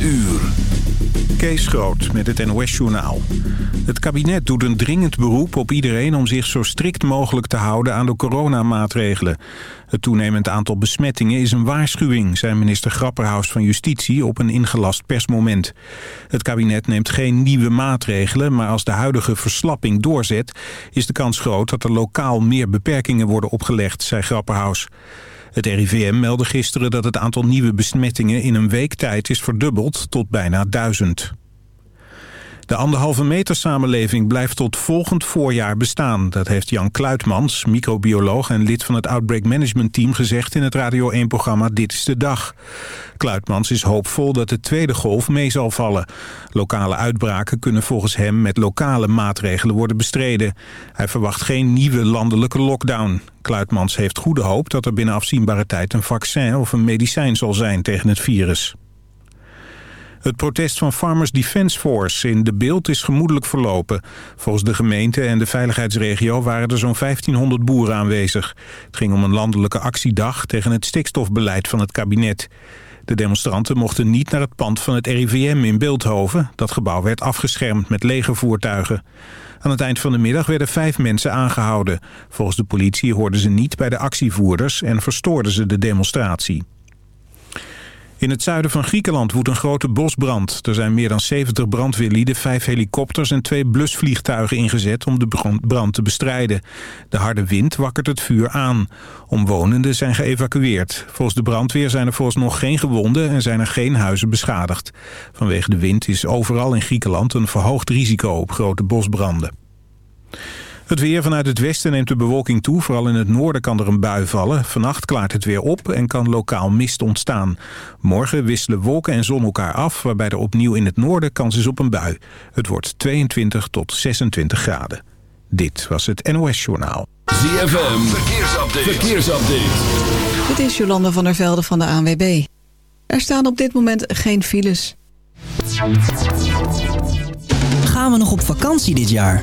uur. Kees Groot met het NOS-journaal. Het kabinet doet een dringend beroep op iedereen om zich zo strikt mogelijk te houden aan de coronamaatregelen. Het toenemend aantal besmettingen is een waarschuwing, zei minister Grapperhaus van Justitie op een ingelast persmoment. Het kabinet neemt geen nieuwe maatregelen, maar als de huidige verslapping doorzet, is de kans groot dat er lokaal meer beperkingen worden opgelegd, zei Grapperhaus. Het RIVM meldde gisteren dat het aantal nieuwe besmettingen in een week tijd is verdubbeld tot bijna duizend. De anderhalve meter samenleving blijft tot volgend voorjaar bestaan. Dat heeft Jan Kluitmans, microbioloog en lid van het Outbreak Management Team... gezegd in het Radio 1-programma Dit is de Dag. Kluitmans is hoopvol dat de tweede golf mee zal vallen. Lokale uitbraken kunnen volgens hem met lokale maatregelen worden bestreden. Hij verwacht geen nieuwe landelijke lockdown. Kluitmans heeft goede hoop dat er binnen afzienbare tijd een vaccin of een medicijn zal zijn tegen het virus. Het protest van Farmers Defence Force in De Beeld is gemoedelijk verlopen. Volgens de gemeente en de veiligheidsregio waren er zo'n 1500 boeren aanwezig. Het ging om een landelijke actiedag tegen het stikstofbeleid van het kabinet. De demonstranten mochten niet naar het pand van het RIVM in Beeldhoven. Dat gebouw werd afgeschermd met legervoertuigen. Aan het eind van de middag werden vijf mensen aangehouden. Volgens de politie hoorden ze niet bij de actievoerders en verstoorden ze de demonstratie. In het zuiden van Griekenland woedt een grote bosbrand. Er zijn meer dan 70 brandweerlieden, vijf helikopters en twee blusvliegtuigen ingezet om de brand te bestrijden. De harde wind wakkert het vuur aan. Omwonenden zijn geëvacueerd. Volgens de brandweer zijn er volgens nog geen gewonden en zijn er geen huizen beschadigd. Vanwege de wind is overal in Griekenland een verhoogd risico op grote bosbranden. Het weer vanuit het westen neemt de bewolking toe. Vooral in het noorden kan er een bui vallen. Vannacht klaart het weer op en kan lokaal mist ontstaan. Morgen wisselen wolken en zon elkaar af... waarbij er opnieuw in het noorden kans is op een bui. Het wordt 22 tot 26 graden. Dit was het NOS Journaal. ZFM, verkeersupdate. verkeersupdate. Dit is Jolanda van der Velde van de ANWB. Er staan op dit moment geen files. Gaan we nog op vakantie dit jaar?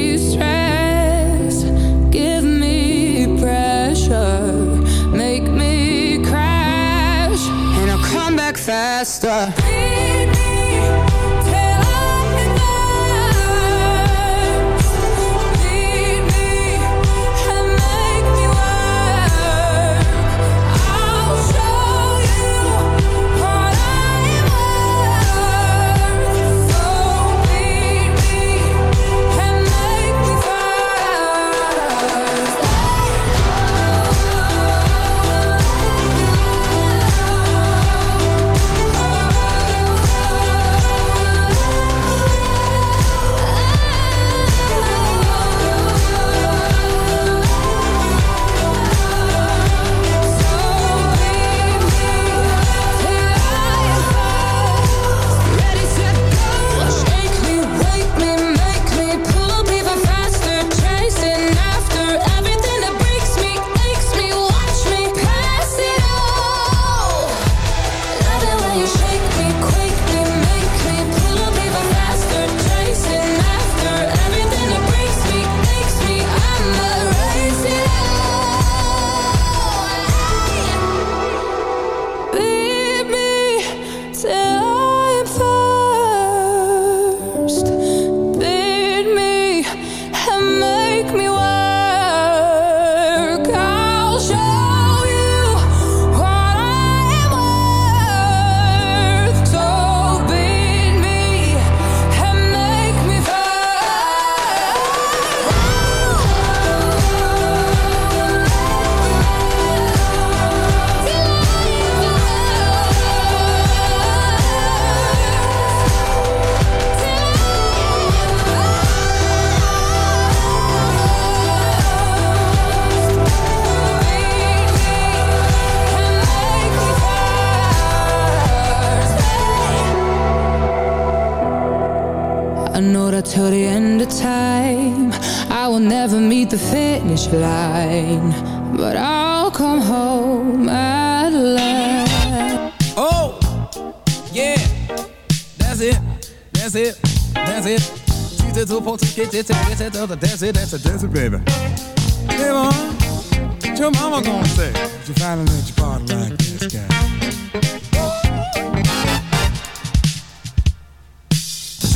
faster that till the end of time. I will never meet the finish line But I'll come home at last. Oh, yeah, that's it, that's it, that's it. That's it, that's it, that's it, baby. Hey, mom, what your mama gonna say? If you finally let your body like this guy? Does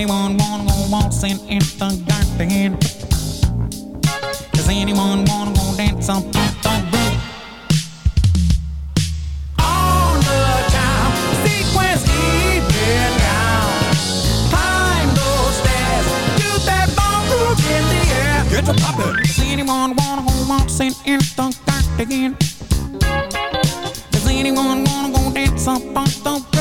Anyone wanna go waltzing in the garden? Does anyone wanna go dance up on the roof? On the time, sequence even now. Climb those stairs, do that ballroom in the air. Get to poppin'. Does anyone wanna go waltzing in the garden? Does anyone wanna go dance up on the roof?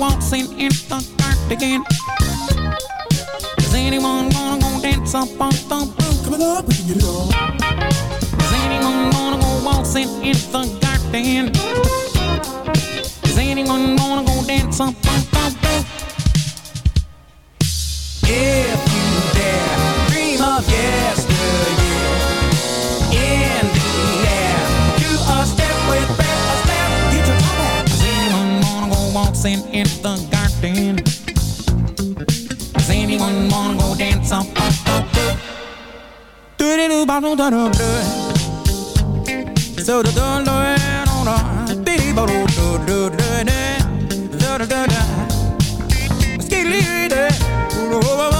Waltzing in the garden? Does anyone wanna go dance up on the roof? Coming up, we can get it on. Does anyone wanna go waltzing in the garden? Does anyone wanna go dance up on the roof? If waltzing in the garden? Does anyone wanna go dance up on the roof? So the dun dun on a baby do do do do do do do do skidly de oh oh oh me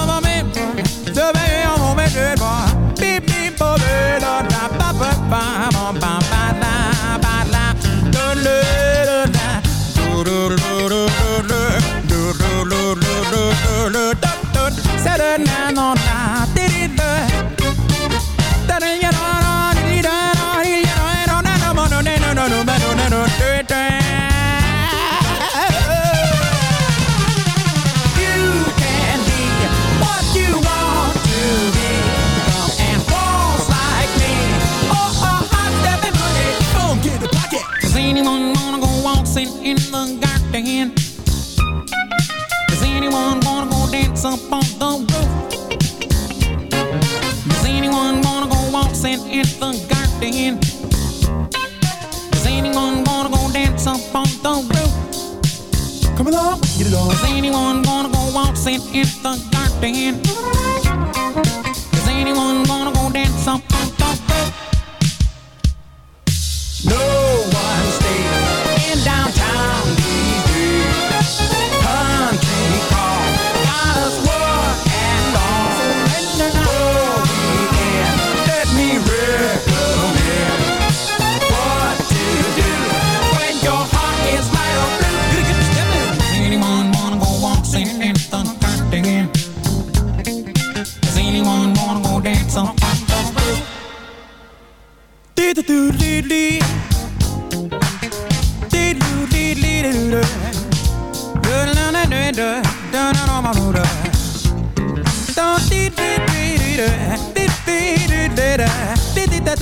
nine on nine waltzing in the garden?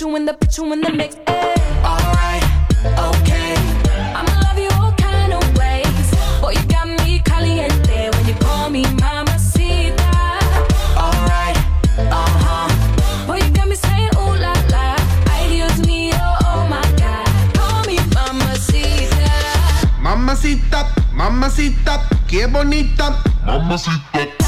you in the put you in the mix. Alright, okay. I'ma love you all kind of ways. Boy, you got me caliente when you call me mamacita. Alright, uh huh. Boy, you got me saying ooh la la. Ay, Dios mío, oh my God. Call me mamacita. Mamacita, mamacita, qué bonita. Mamacita.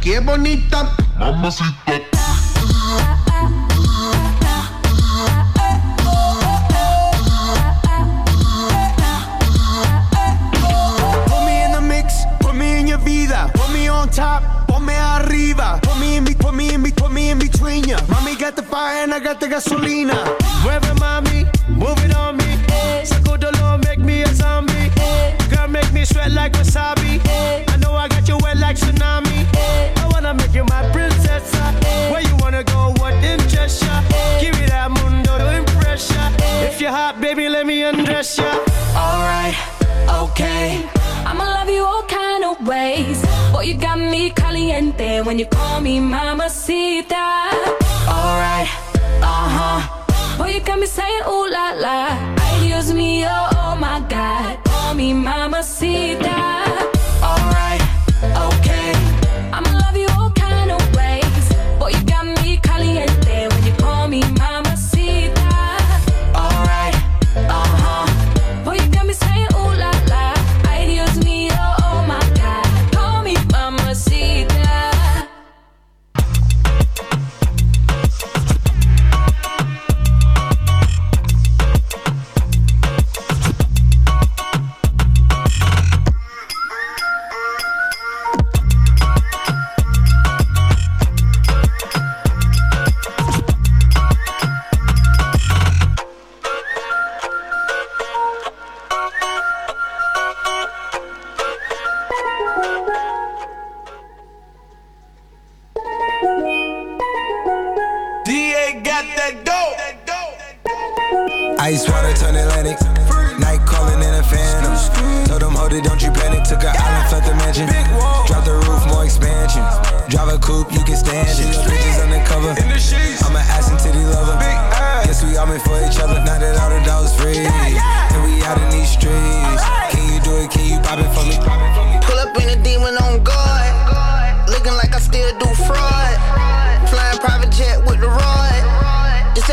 Qué bonita. Mamacita. Put me in the mix, put me in your vida. Put me on top, put me arriba. Put me in, put me in, put me in between ya. Mommy got the fire and I got the gasolina. Caliente when you call me mamacita. Alright, uh huh. Boy, you got me saying ooh la la. Ay, Dios mío, oh my God. Call me mamacita.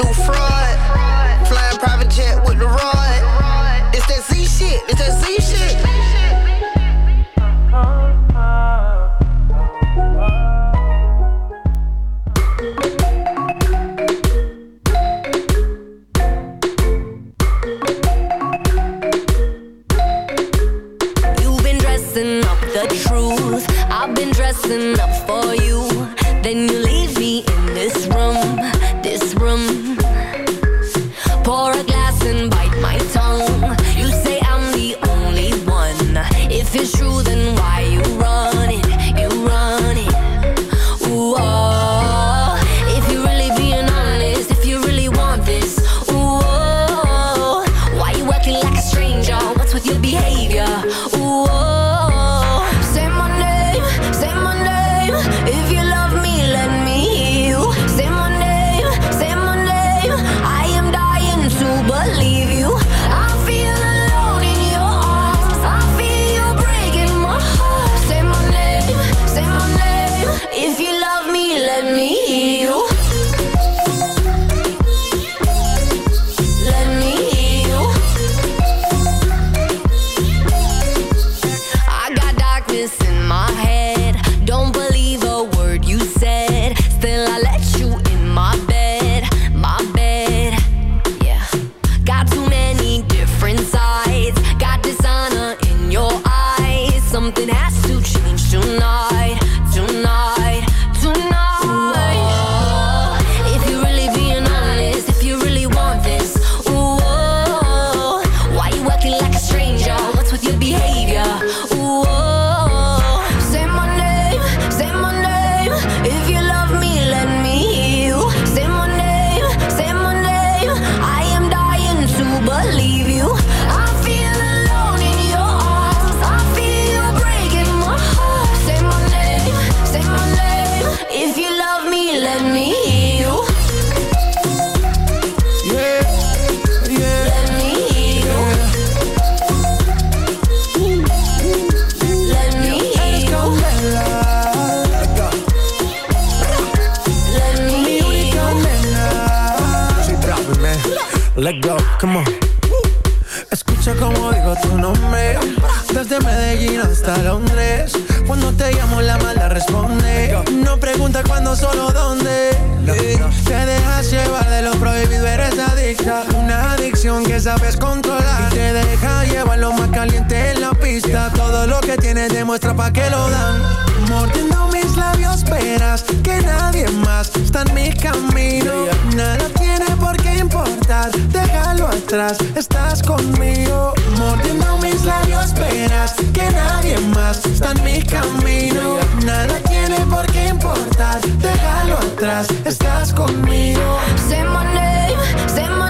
Do fraud. Flying private jet lo más caliente en la pista. Todo lo que tienes demuestra pa' que lo dan. Mordiendo mis labios verás que nadie más está en mi camino. Nada tiene por qué importar, déjalo atrás, estás conmigo. Mordiendo mis labios verás que nadie más está en mi camino. Nada tiene por qué importar, déjalo atrás, estás conmigo. Say my name, say my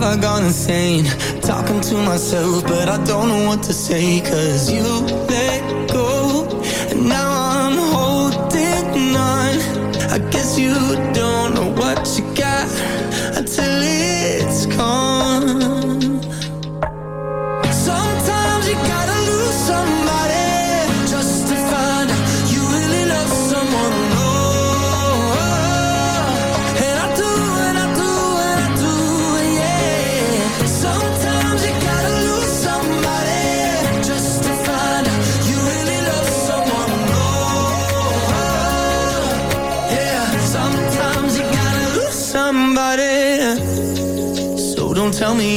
have I gone insane? Talking to myself, but I don't know what to say, cause you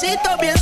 ¡Sí, también!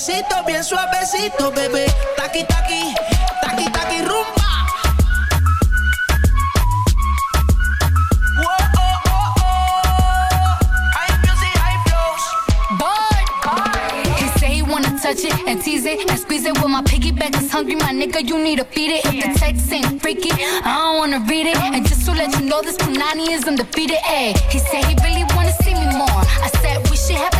Besito bien suavecito, bebé. Taki taki, taki taki rumba. Whoa, oh, oh, oh. Touch it and tease it and squeeze it. With my piggyback is hungry, my nigga, you need to feed it. If the text ain't freaky, I don't wanna read it. And just to let you know, this Punani is undefeated. Ayy, he said he really wanna see me more. I said we should have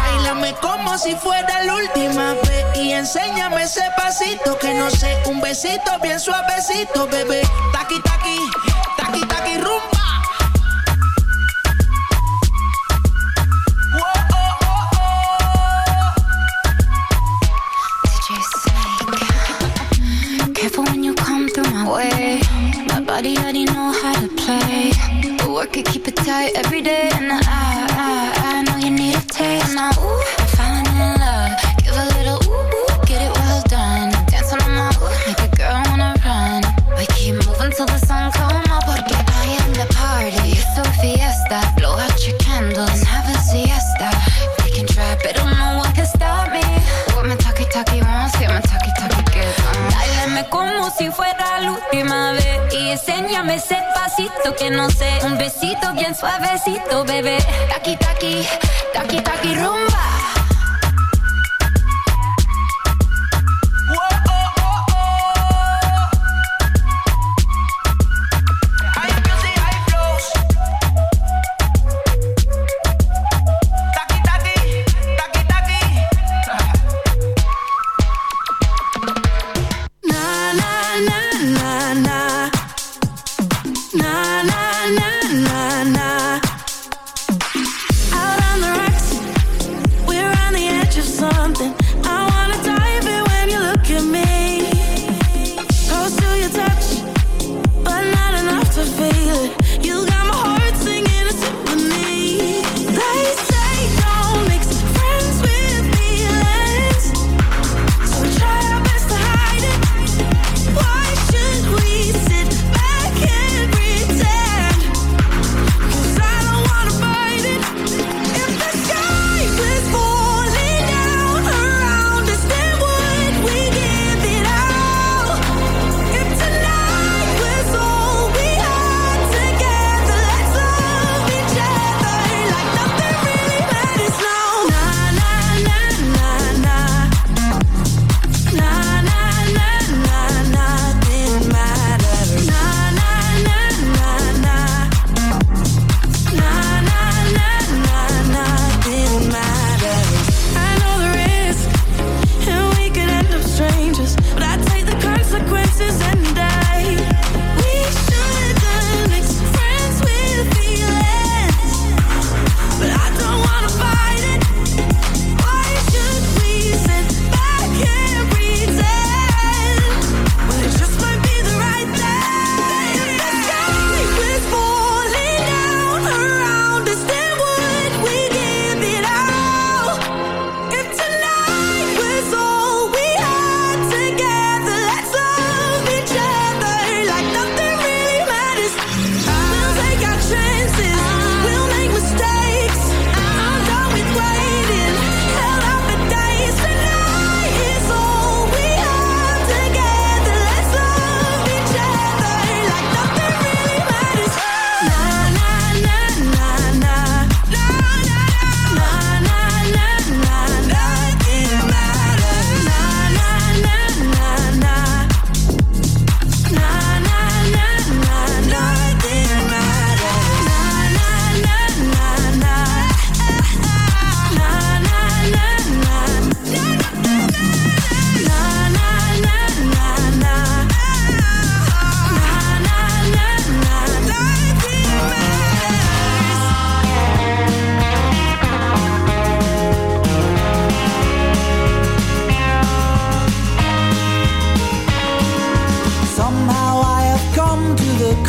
Como si fuera la última vez y enséñame ese pasito que no sé, un besito bien suavecito, bebé. Taqui taqui, taqui taqui rumba. Oh, oh, oh. Careful when you come through my way. My body already know how to play. But work it, keep it tight every day. And I, I, I know you need a taste. Now, ooh, y enséñame pasito que no sé, un besito bien suavecito, bebé. Taki taki, taki taki rumba.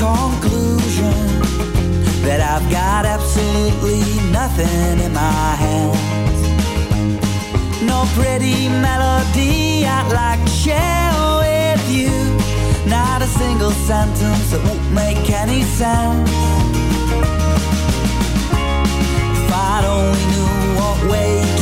conclusion that I've got absolutely nothing in my hands. No pretty melody I'd like to share with you. Not a single sentence that won't make any sense. If I only knew what way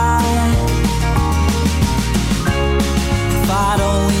If I'd